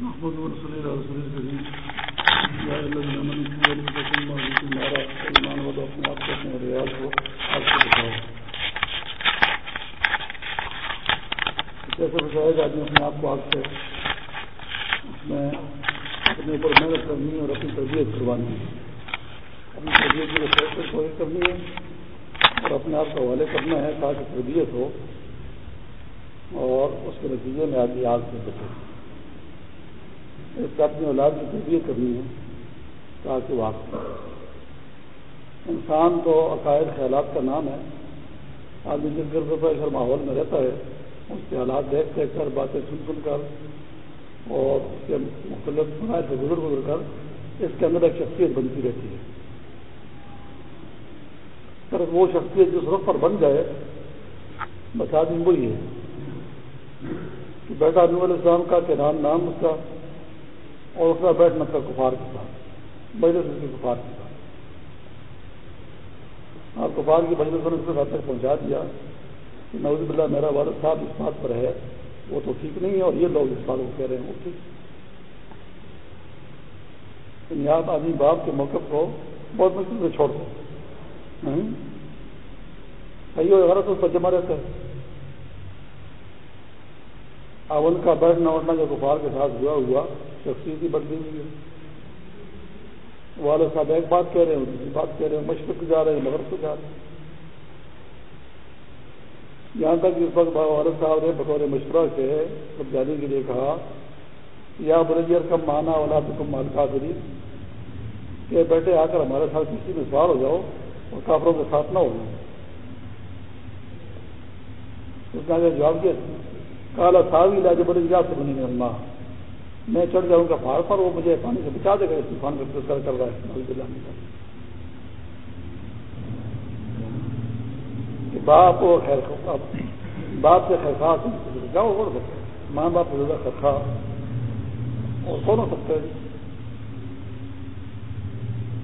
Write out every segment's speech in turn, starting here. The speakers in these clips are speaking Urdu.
محمد رسول اللہ رسول یا ایمان اپنے آپ کو اپنے ریاض کو آپ کو بتاؤ کیسے بتایا کہ آدمی اپنے آپ کو آگ سے اس میں اپنے اوپر محنت کرنی ہے اور اپنی تربیت کروانی ہے۔ اپنی تربیت کی کوشش کوشش کرنی ہے اور اپنے آپ کا حوالے کرنا ہے تاکہ تربیت ہو اور اس کے نتیجے میں آدمی آگ سے بچے۔ اس کا اپنی اولاد کی تربیت کرنی ہے، تاکہ واقع انسان تو عقائد، خیالات کا نام ہے۔ آدمی جس گرد پر ماحول میں رہتا ہے، اس کے حالات دیکھ دیکھ کر، باتیں سن سن کر، اور اس کے مختلف بنائے سے گزر گزر کر، اس کے اندر ایک شخصیت بنتی رہتی ہے۔ پھر وہ شخصیت جس وقت پر بن جائے، بس آدمی وہی ہے۔ کہ بیٹا نور علیہ السلام کا کہ نام نام اس کا اور اس کا بیٹھنا تھا کفار کے ساتھ، مجلس اس کی کفار کے ساتھ۔ اور کفار کی بجلس نے اس کے ساتھ تک پہنچا دیا کہ نوز بلّہ میرا والد صاحب اس بات پر ہے، وہ تو ٹھیک نہیں ہے اور یہ لوگ اس بات کو کہہ رہے ہیں، وہ ٹھیک۔ یعنی آپ آدمی باپ کے موقف کو بہت مشکل سے چھوڑ دیں صحیح ہو غلط اس پر جمع رہتا ہے۔ اول کا بیٹھنا اٹھنا جو کفار کے ساتھ ہوا ہوا۔ شخصیت ہی بدلی ہوئی ہے۔ والد صاحب ایک بات کہہ رہے ہیں، دوسری بات کہہ رہے ہیں، مشرق جا رہے ہیں، مغرب سے جا رہے ہیں۔ یہاں تک اس وقت والد صاحب نے بطور مشورہ سے سب جانے کے لیے کہا، یا برجر کم مانا والا تو کم مالکا کری کہ بیٹے، آ کر ہمارے ساتھ کسی میں سوار ہو جاؤ اور کافروں کے ساتھ نہ ہو جاؤ۔ اس نے آگے جواب دیا کالا صاحب علاج بڑی جگہ سے بنی اللہ۔ میں چڑھ جاؤں گا پہاڑ پر، وہ مجھے پانی سے بچا دے گا، اس طوفان کا تذکر کر رہا ہے۔ کہ باپ اور خیر باپ سے خیر خاص کیا وہ بڑھ سکتے ماں باپ سے زیادہ خیر خاص اور کون ہو سکتا ہے؟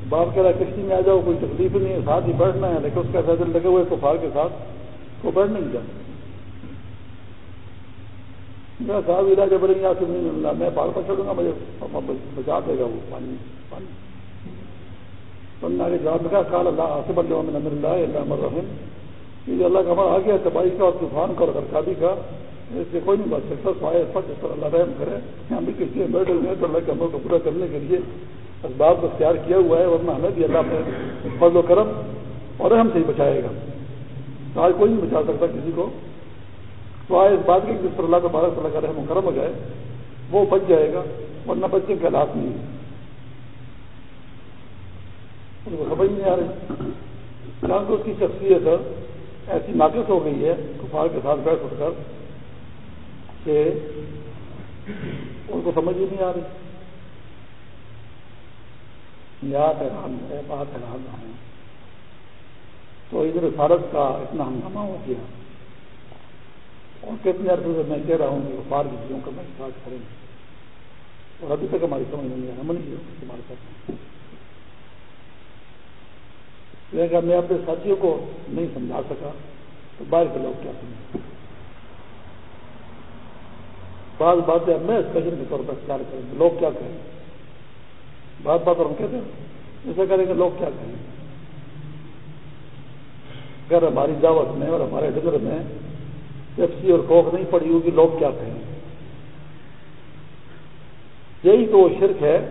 باپ کہہ رہا کشتی میں آ جاؤ، کوئی تکلیف نہیں ہے، ساتھ ہی بیٹھنا ہے۔ لیکن اس کا فیصل لگے ہوئے کفار کے ساتھ، وہ بیٹھ نہیں جاتا۔ صاحب علاج بڑے یہاں سے نہیں ملنا میں پہاڑ پر چڑھوں گا، مجھے بچا دے گا وہ پانی پانی۔ بننا کے جواب لگا کال اللہ آصف اللہ میں، نمر اللہ اللہ مرحم یہ اللہ کا ہمارا آ گیا، تباہی کا اور طوفان کا اور خرچابی کا، اس سے کوئی نہیں بچ سکتا، سوائے سچ اس پر اللہ رحم کرے۔ ہم بھی کسی میں بیٹھے ہوئے ہیں تو اللہ کے عمل کو پورا کرنے کے لیے اسباب کو اختیار کیا ہوا ہے، ورنہ ہمیں بھی اللہ پہ فضل و کرم اور ہم سے ہی بچائے گا۔ آج کوئی نہیں بچا سکتا کسی کو۔ تو آئے اس بات کی جس پر اللہ کا بارہ صلاح کا رحم کرم ہو جائے، وہ بچ جائے گا، ورنہ بچے کے حالات نہیں ہے۔ ان کو سمجھ نہیں آ رہی۔ اس کی شخصیت ایسی ناقص ہو گئی ہے، کفار کے ساتھ بیٹھ اٹھ کر، کہ ان کو سمجھ ہی نہیں آ رہی۔ یا حیران ہے بات حیران ہے تو ادھر بھارت کا اتنا ہنگامہ ہو گیا۔ اور کتنے عرصے سے میں کہہ رہا ہوں کہ وفار کی چیزوں کا میں اسٹارٹ کریں گے اور ابھی تک ہماری سمجھ نہیں آیا من کی استعمال کرتے ہیں میں اپنے ساتھیوں کو نہیں سمجھا سکا، تو باہر کے لوگ کیا سمجھیں؟ بعض باتیں میں اسپیشل کے طور پر اختیار کریں گے۔ لوگ کیا کہیں؟ بات بات اور ہم کہتے ہیں ایسا کریں گے لوگ کیا کہیں؟ اگر ہماری دعوت میں اور ہمارے ڈگر میں پیپسی اور کوک نہیں پڑی ہوگی، لوگ کیا کہیں؟ یہی تو وہ شرک ہے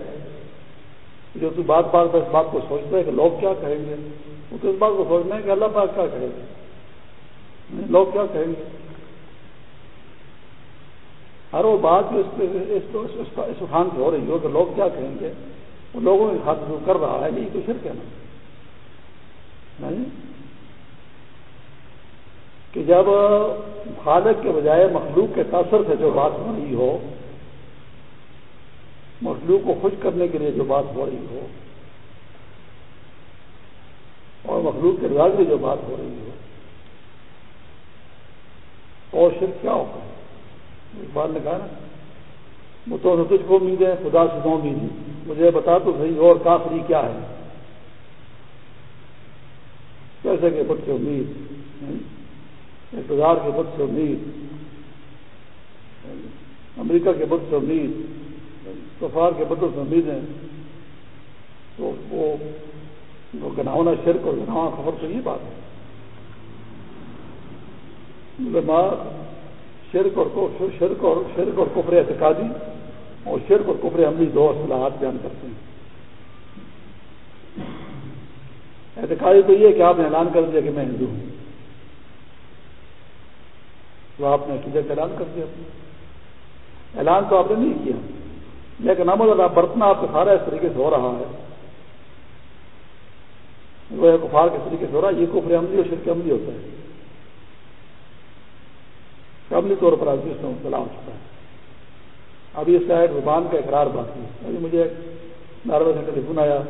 جو تو بات بات اس بات کو سوچتا ہے کہ لوگ کیا کہیں گے؟ وہ تو اس بات کو سوچنا ہے کہ اللہ پاک کیا کہے گا لوگ کیا کہیں گے؟ ہر وہ بات جو اس خان سے ہو رہی ہو کہ لوگ کیا کہیں گے؟ وہ لوگوں کے خاطر کر رہا ہے، یہی تو شرک ہے نا۔ نہیں؟ کہ جب خالق کے بجائے مخلوق کے تاثر سے جو بات ہو رہی ہو، مخلوق کو خوش کرنے کے لیے جو بات ہو رہی ہو، اور مخلوق کے رواج میں جو بات ہو رہی ہو اور صرف کیا ہوگا ایک بات نے کہا نا، وہ تو تجھ کو امید ہے، خدا سے دو امید مجھے بتا تو صحیح اور کافری کیا ہے؟ کیسے کہ بچے امید اقتدار کے بت سے امید، امریکہ کے بت سے امید، کفار کے بدل سے امید ہیں۔ تو وہ گناونا شرک اور گناوا خبر تو یہ بات ہے۔ علماء شرک اور شرک اور شرک اور کفر اعتقادی اور شرک اور کفر عملی دو اصلاحات بیان کرتے ہیں۔ اعتقادی تو یہ کہ آپ نے اعلان کر دیا کہ میں ہندو ہوں۔ تو آپ نے کا اعلان کر دیا اعلان تو آپ نے نہیں کیا۔ لیکن احمد اللہ برتنا آپ کا سارا اس طریقے سے ہو رہا ہے۔ وہ کفار کے طریقے سے ہو رہا ہے۔ یہ کفر عملی اور شرک عملی ہوتا ہے۔ عملی طور پر آدمی اس میں مبتلا ہو چکا ہے۔ ابھی اس کا ایک زبان کا اقرار باقی ہے۔ ابھی مجھے ناروے سے ٹیلی فون آیا۔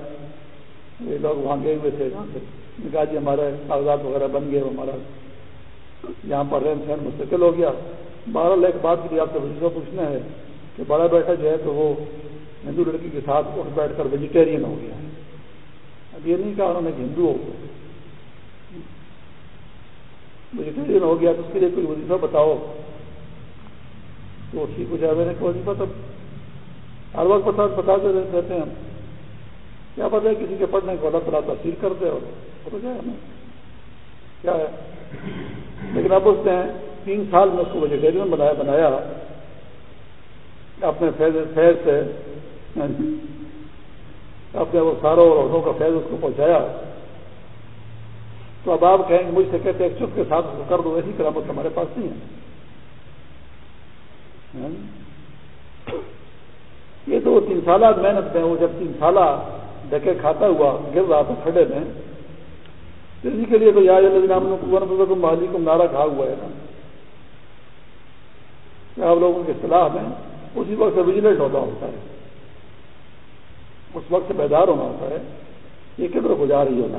یہ لوگ وہاں گئے ہوئے تھے۔ جہاں سے کہا جی ہمارے کاغذات وغیرہ بن گئے ہمارا یہاں پر رہن سہن مستقل ہو گیا۔ بہرحال ایک بات بھی آپ سے وزیر پوچھنا ہے کہ بڑا بیٹا جو ہے تو وہ ہندو لڑکی کے ساتھ اٹھ بیٹھ کر ویجیٹیرین ہو گیا اب یہ نہیں کہا انہوں نے کہ ہندو ہو گیا ویجیٹیرین ہو گیا تو اس کے لیے کوئی وظیفہ بتاؤ۔ تو ٹھیک ہو جائے، میں نے کوئی وظیفہ تب ہر وقت بتا بتاتے رہتے ہیں ہم۔ کیا پتہ ہے کسی کے پڑھنے کو اللہ تعالیٰ تاثیر کر دے اور ہو جائے ہمیں۔ کیا ہے؟ لیکن اب اس نے تین سال میں اس کو ویجیٹیرین بنایا بنایا۔ اپنے فیض فیض سے، اپنے وہ ساروں اور عہدوں کا فیض اس کو پہنچایا۔ تو اب آپ کہیں مجھ سے کہتے ہیں، چپ کے ساتھ کر دو، ایسی کرامت ہمارے پاس نہیں ہے۔ ہاں؟ یہ تو تین سالہ محنت میں وہ جب تین سالہ ڈکے کھاتا ہوا، گر رہا تھا کھڑے میں اسی کے لیے تو یاد کو مالی کو نعرہ کھا ہوا ہے نا۔ آپ لوگوں کی صلاح میں اسی وقت سے وجیلنٹ ہونا ہوتا ہے۔ اس وقت سے بیدار ہونا ہوتا ہے یہ کدھر کو جا رہی ہونا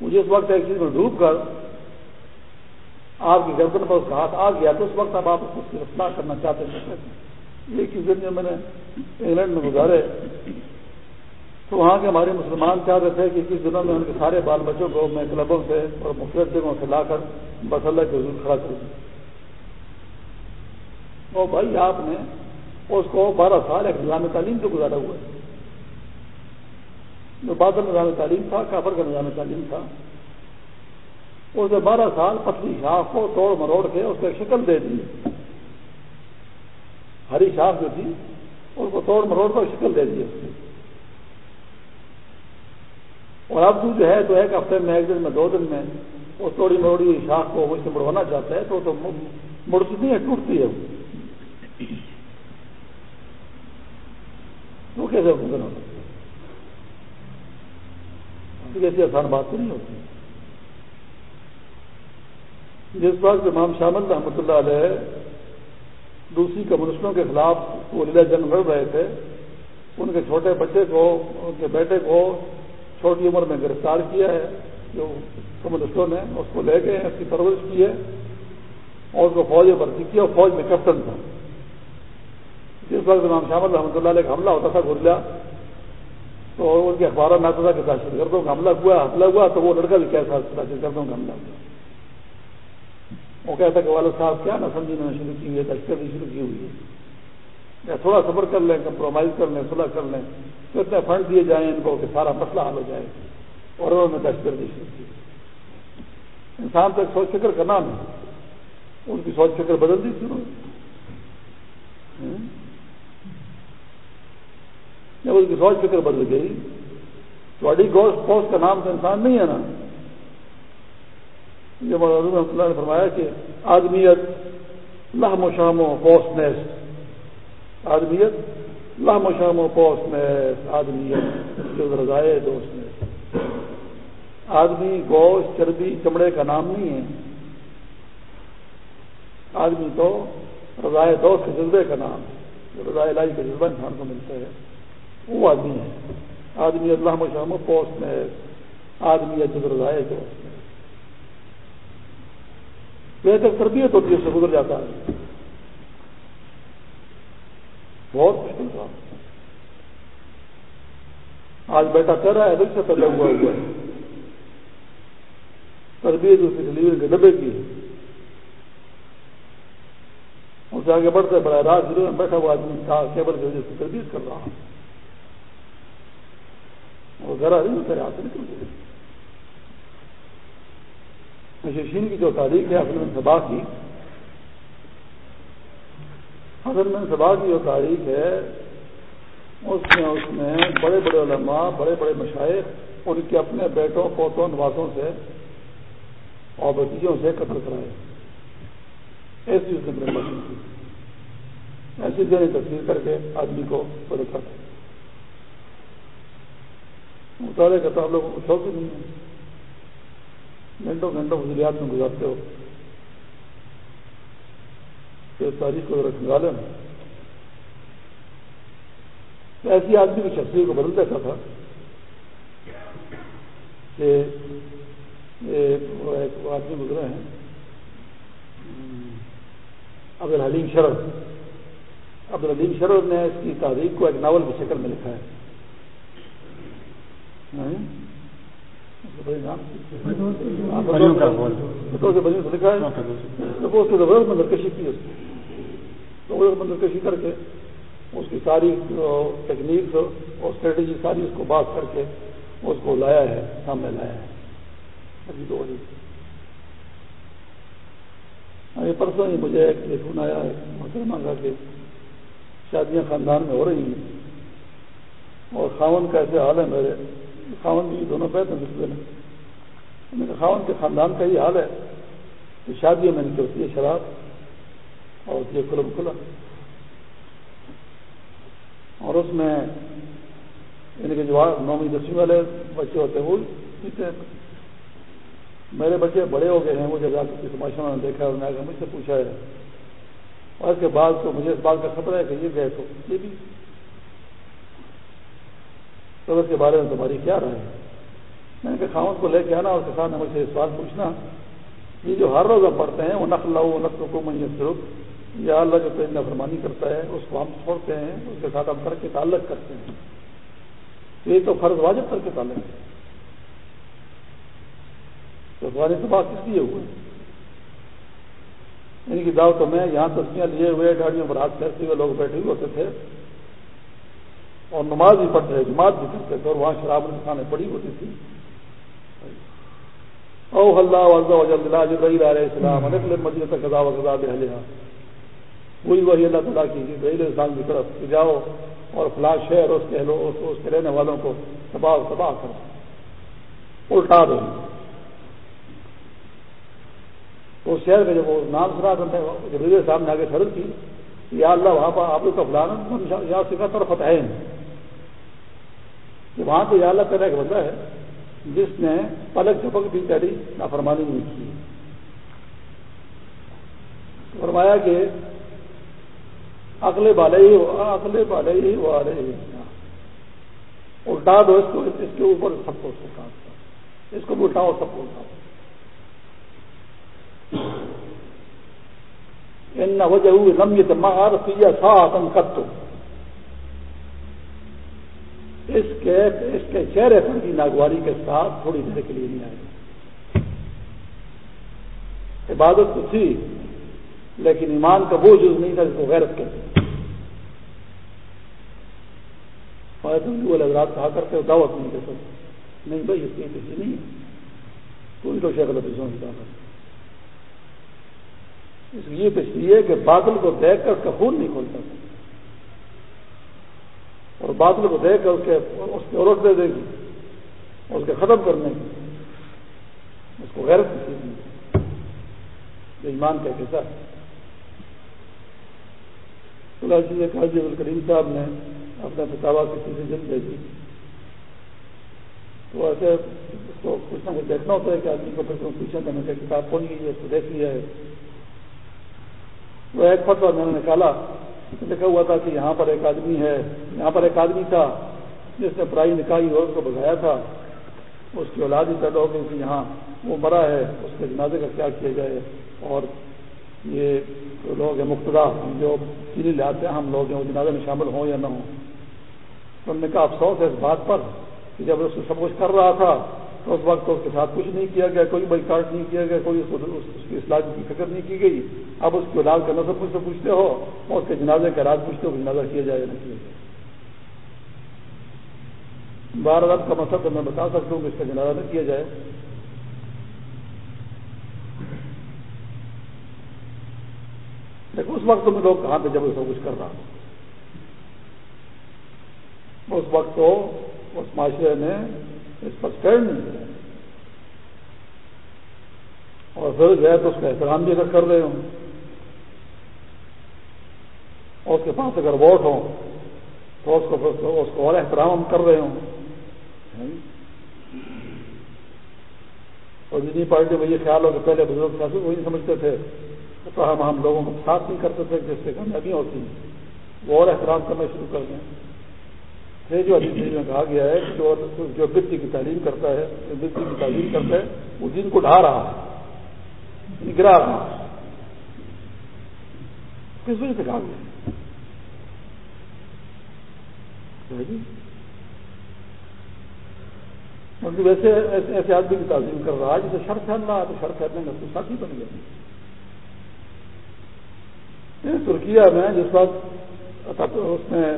مجھے اس وقت ایک چیز میں ڈوب کر آپ کی گردن پر اس کا ہاتھ آ گیا تو اس وقت اب آپ اس کی رفتار کرنا چاہتے ہیں۔ یہ چیز جو میں نے انگلینڈ میں گزارے تو وہاں کے ہمارے مسلمان چاہتے تھے کہ کس دنوں میں ان کے سارے بال بچوں کو میں کلبوں سے اور مختلف جگہوں سے لا کر بس اللہ کے حضور کھڑا کر دوں بھائی، آپ نے اس کو بارہ سال ایک نظام تعلیم سے گزارا ہوا ہے۔ جو بادل نظام تعلیم تھا کافر کا نظام تعلیم تھا۔ اس نے بارہ سال پتلی شاخ کو توڑ مروڑ کے اس کو ایک شکل دے دی۔ ہری شاخ جو تھی، اس کو توڑ مروڑ کر شکل دے دی۔ اس کی اور اب تو جو ہے تو ایک ہفتے میں ایک دن میں، دو دن میں وہ توڑی مروڑی شاخ کو مجھ سے مڑوانا چاہتا ہے تو تو مڑتی نہیں ہے، ٹوٹتی ہے وہ۔ کیسے ممکن ہو ایسی آسان بات تو نہیں ہوتی۔ جس وقت امام شامل رحمۃ اللہ علیہ دوسری کمیونسٹوں کے خلاف وہ لیلا جنگ لڑ رہے تھے، ان کے چھوٹے بچے کو، ان کے بیٹے کو چھوٹی عمر میں گرفتار کیا ہے، جو کمیونسٹوں نے اس کو لے گئے، اس کی پرورش کی ہے، اور اس کو فوج میں بھرتی کیا، اور فوج میں کیپٹن تھا۔ جس وقت امام شامل رحمۃ اللہ علیہ کا حملہ ہوتا تھا گرلا تو ان کے اخباروں میں آتا تھا کہ دہشت گردوں کا حملہ ہوا حملہ ہوا، تو وہ لڑکا بھی کیسا دہشت گردوں کا حملہ ہوا۔ وہ کہتا کہ والد صاحب، کیا نہ سمجھی، میں نے شروع کی ہوئی ہے دہشت گردی شروع کی ہوئی ہے۔ یا تھوڑا سفر کر لیں کمپرومائز کر لیں صلاح کر لیں، تو اتنے فنڈ دیے جائیں ان کو کہ سارا مسئلہ حل ہو جائے۔ اور انہوں نے دہشت گردی شروع کی۔ انسان تو ایک سوچ فکر کا نام ہے۔ ان کی سوچ فکر بدل دی شروع۔ جب اس کی سوچ فکر بدل گئی تو اڈی گوشت پوسٹ کا نام تو انسان نہیں ہے نا۔ جب رحمۃ اللہ نے فرمایا کہ آدمیت لہم و شام و پوسٹ نیس آدمیت، لہم و شام و پوسٹ نیس آدمیت رضائے دوست نیس آدمی گوشت، چربی، چمڑے کا نام نہیں ہے۔ آدمی تو رضائے دوست کے جذبے کا نام ہے رضائے لائی کا جذبہ انسان کو ملتا ہے، وہ آدمی ہے۔ آدمی اللہ مشام پوسٹ میں آدمی ہے رضائے دوست میں۔ بہتر تربیت ہوتی ہے، اس سے گزر جاتا ہے۔ بہت مشکل تھا آج بیٹا کر رہا ہے، دل سے پہلے ہوا ہوا ہے۔ تربیت اس کے کے ڈبے کی اسے آگے بڑھتے بڑا رات گرو میں بیٹھا ہوا آدمی تھا، کیبل کی وجہ سے تردید کر رہا وہ ذرا نہیں تیرے ہاتھ نکل گئے مشین کی جو تاریخ ہے حسن صبا کی حسن صبا کی، جو تاریخ ہے، اس میں اس میں بڑے بڑے علماء، بڑے بڑے مشاعر ان کے اپنے بیٹوں، پوتوں، نوازوں سے اور بتیجوں سے قتل کرائے۔ ایسی اس نے مشین کی۔ ایسی ذہنی تصویر کر کے آدمی کو بدل کر مطالعے کا تو آپ لوگوں کو شوق ہی نہیں ہے۔ گھنٹوں گھنٹوں فضولیات میں گزارتے ہو۔ کہ تاریخ کو ذرا کھنگالے ایسی آدمی کی شخصیت کو بدل دیتا تھا کہ ایک آدمی گزرے ہیں۔ عبد الحلیم شرد۔ عبد الحلیم شرد نے اس کی تاریخ کو ایک ناول کی شکل میں لکھا ہے۔ زبردست مندر کشی کی زبردست مندر کشی کر کے اس کی ساری ٹیکنیکس اور اسٹریٹجی ساری اس کو بات کر کے اس کو لایا ہے سامنے لایا ہے ابھی تو پرسوں ہی مجھے ایک فون آیا محترمہ کا کہ شادیاں خاندان میں ہو رہی ہیں اور خاون کا ایسے حال ہے میرے خاون بھی دونوں پہ تھے میں خاون کے خاندان کا یہ حال ہے شادیوں میں ان کی ہوتی ہے شراب اور ہوتی ہے کھلا۔ اور اس میں ان کے جو نویں دسویں والے بچے ہوتے ہیں، وہ پیتے میرے بچے بڑے ہو گئے ہیں، وہ جب کی سماشا نے دیکھا اور میں مجھ سے پوچھا ہے۔ اور اس کے بعد تو مجھے اس بات کا خطرہ ہے کہ یہ گئے تو یہ بھی۔ تو اس کے بارے میں تمہاری کیا رائے ہے؟ میں نے کہا خاون کو لے کے آنا اور کسان نے مجھ سے سوال پوچھنا۔ یہ جو ہر روز ہم پڑھتے ہیں، وہ نقل لاؤ، نقل کو میں یا اللہ جو پیج فرمانی کرتا ہے، اس کو ہم چھوڑتے ہیں، اس کے ساتھ ہم کر کے تعلق کرتے ہیں۔ یہ تو فرض واجب کر کے تعلق ہے۔ تو تمہاری بات کس لیے ہوئے ان یعنی کی دعوت میں یہاں تصویریں لیے ہوئے، گاڑیوں پر ہاتھ پھیرتے ہوئے لوگ بیٹھے ہوئے ہوتے تھے۔ اور نماز بھی پڑھتے تھے، جماعت بھی کرتے تھے، اور وہاں شراب دکانیں پڑی ہوتی تھی۔ او اللہ اللہ جبرائیل علیہ السلام علیہ مدینہ تک خدا و خدا بہلے وہی وہی اللہ تعالیٰ کی جبرائیل انسان کی طرف کہ جاؤ اور فلاں شہر اس کے اس کے رہنے والوں کو تباہ تباہ کرو۔ الٹا دو۔ تو شہر کا جب وہ نام سنا کرتے جبریل صاحب نے آگے شرط کی یا اللہ وہاں پر آپ لوگ کا فلانا یہاں سکھا طرف ہے۔ کہ وہاں تو یا اللہ تعالیٰ ایک بندہ ہے۔ جس نے پلک جھپک بھی کری نافرمانی نہیں کی۔ فرمایا کہ اگلے بالے ہی اگلے بالے ہی وہ آ رہے الٹا دو اس کو، اس کے اوپر سب کو اس کو بھی اٹھاؤ، سب کو اٹھاؤ۔ ان وجہ لمبی مار سیا سا کر تو اس کے اس کے چہرے پر کی ناگواری کے ساتھ تھوڑی دیر کے لیے نہیں آئے۔ عبادت تو تھی، لیکن ایمان کا وہ جز نہیں تھا جس کو غیرت کہتے حضرات کہا کرتے دعوت نہیں دے سکتے نہیں بھائی، اس کی کسی نہیں کوئی تو شیخ کی دعوت اس لیے تشریح ہے کہ بادل کو دیکھ کر خون نہیں کھولتا۔ اور بادل کو دیکھ کر اس کے اس کے عورت دے دے گی اس کے ختم کرنے کی اس کو غیرت کی چیز نہیں ایمان کا کیسا جی قاضی الکریم صاحب نے اپنے فتوا کی چیزیں جلد بھیجی۔ تو ایسے اس کو کچھ نہ کچھ دیکھنا ہوتا ہے کہ آدمی کو پھر پوچھیں کہ میں کتاب کھول لی ہے، اس کو دیکھ لیا ہے۔ وہ ایک فتوا میں نے نکالا۔ لکھا ہوا تھا کہ یہاں پر ایک آدمی ہے، یہاں پر ایک آدمی تھا جس نے پرائی نکاحی ہو کو بگایا تھا۔ اس کی اولاد ہی پیدا ہو گئی تھی، یہاں وہ مرا ہے، اس کے جنازے کا کیا کیا جائے؟ اور یہ جو لوگ ہیں، مقتدا، جو چینی لے آتے ہیں، ہم لوگ ہیں، وہ جنازے میں شامل ہوں یا نہ ہوں؟ تو ہم نے کہا، افسوس ہے اس بات پر کہ جب اس کو سب کچھ کر رہا تھا تو اس وقت اس کے ساتھ کچھ نہیں کیا گیا، کوئی بائی نہیں کیا گیا، کوئی اس کی اصلاح کی فکر نہیں کی گئی۔ اب اس کو علاج کرنا سب کچھ سے پوچھتے ہو، اور اس کے جنازے کا علاج پوچھتے ہو جنازہ کیا جائے یا نہیں کیا جائے۔ بار رب کا مقصد تو میں بتا سکتا ہوں کہ اس کا جنازہ نہ کیا جائے۔ لیکن اس وقت میں لوگ کہاں تھے جب سب کچھ کر رہا ہوں اس وقت تو اس معاشرے نے اس پر اسٹینڈ نہیں دیا اور پھر گئے تو اس کا احترام بھی اگر کر رہے ہوں. اور اس کے پاس اگر ووٹ ہوں، تو اس کو اس کو اور احترام ہم کر رہے ہوں. اور جتنی پارٹی میں یہ خیال ہو کہ پہلے بزرگ سیاست وہی سمجھتے تھے. تو ہم ہم لوگوں کو ساتھ نہیں کرتے تھے، جس سے کامیابیاں ہوتی وہ اور احترام کرنا شروع کر دیں. یہ جو ابھی میں کہا گیا ہے جو جو بتی کی تعلیم کرتا ہے بتی کی تعلیم کرتا ہے، وہ دن کو ڈھا رہا ہے۔ گرا رہا ہے۔ کس وجہ سے کہا گیا جی؟ مطلب ویسے ایسے آدمی کی تعلیم کر رہا ہے جسے شر پھیل رہا ہے تو شر پھیلنے کا تو ساتھی بن گیا ترکیا میں جس وقت اس میں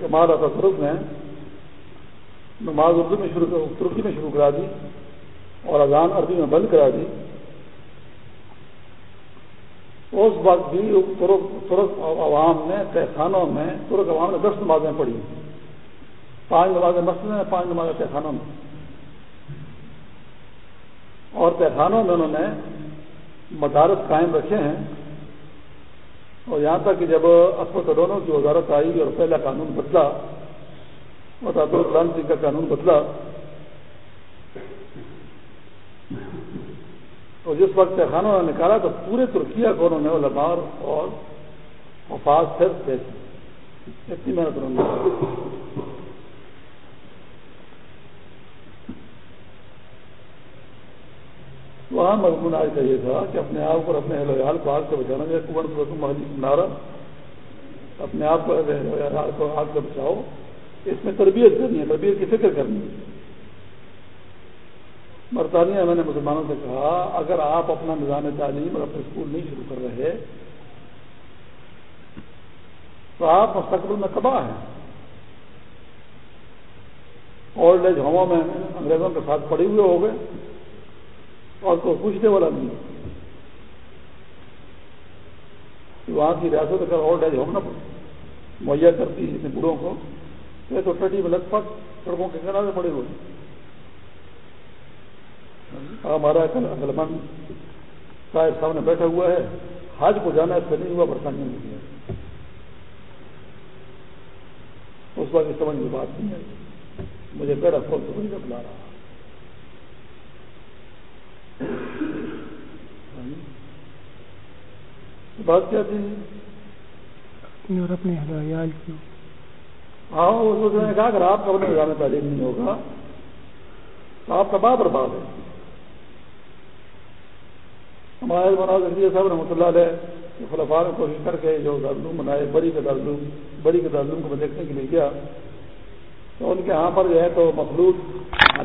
کمال تصرف نے نماز اردو میں شروع، ترکی میں شروع کرا دی اور اذان عربی میں بند کرا دی۔ اس وقت بھی ترک عوام نے، تہخانوں میں، ترک عوام نے دس نمازیں پڑھی۔ پانچ نمازیں مسجد میں، پانچ نمازیں تہخانوں میں۔ اور تہخانوں میں انہوں نے مدارس قائم رکھے ہیں۔ اور یہاں تک کہ جب اسپتالوں کی وزارت آئی اور پہلا قانون بدلا سنگھ کا قانون بدلا اور جس وقت خانوں نے نکالا تو پورے ترکیہ کو انہوں نے علماء اور وفاظ صرف اتنی محنت انہوں نے وہاں مضمون آج کا یہ تھا کہ اپنے آپ اور اپنے اہل کو آگ سے بچانا چاہیے کنوڑ نارا اپنے آپ کو کو آگ سے بچاؤ۔ اس میں تربیت کرنی ہے، تربیت کی فکر کرنی ہے۔ برطانیہ میں نے مسلمانوں سے کہا، اگر آپ اپنا نظام تعلیم اور اپنے اسکول نہیں شروع کر رہے، تو آپ مستقبل میں تباہ ہیں۔ اولڈ ایج ہوموں میں انگریزوں کے ساتھ پڑے ہوئے ہو گئے۔ اور کوئی پوچھنے والا نہیں وہاں کی ریاست اگر اولڈ ایج ہوم نہ مہیا کرتی ہے بوڑھوں کو تو ٹٹی میں لگ پٹ سڑکوں کے کنارے پڑے ہوئے ہاں، ہمارا کلمن صاحب سامنے بیٹھا ہوا ہے۔ حج کو جانا اس سے نہیں ہوا، برطانیہ میں کیا اس وقت سمجھ میں بات نہیں ہے مجھے پہلا فون سمجھ کر بلا رہا۔ بات کیا تھی؟ اور اپنے حیال کی۔ ہاں اس نے کہا اگر آپ کا اپنے نظام تعلیم نہیں ہوگا تو آپ کا باپ برباد ہے۔ ہمارے مناظ رضی صاحب رحمۃ اللہ علیہ خلفا نے کوشش کر کے جو دارالعلوم بنائے بڑی کے دارالعلوم بڑی کے دارالعلوم کو میں دیکھنے کے لیے گیا۔ تو ان کے یہاں پر جو ہے تو مخلوط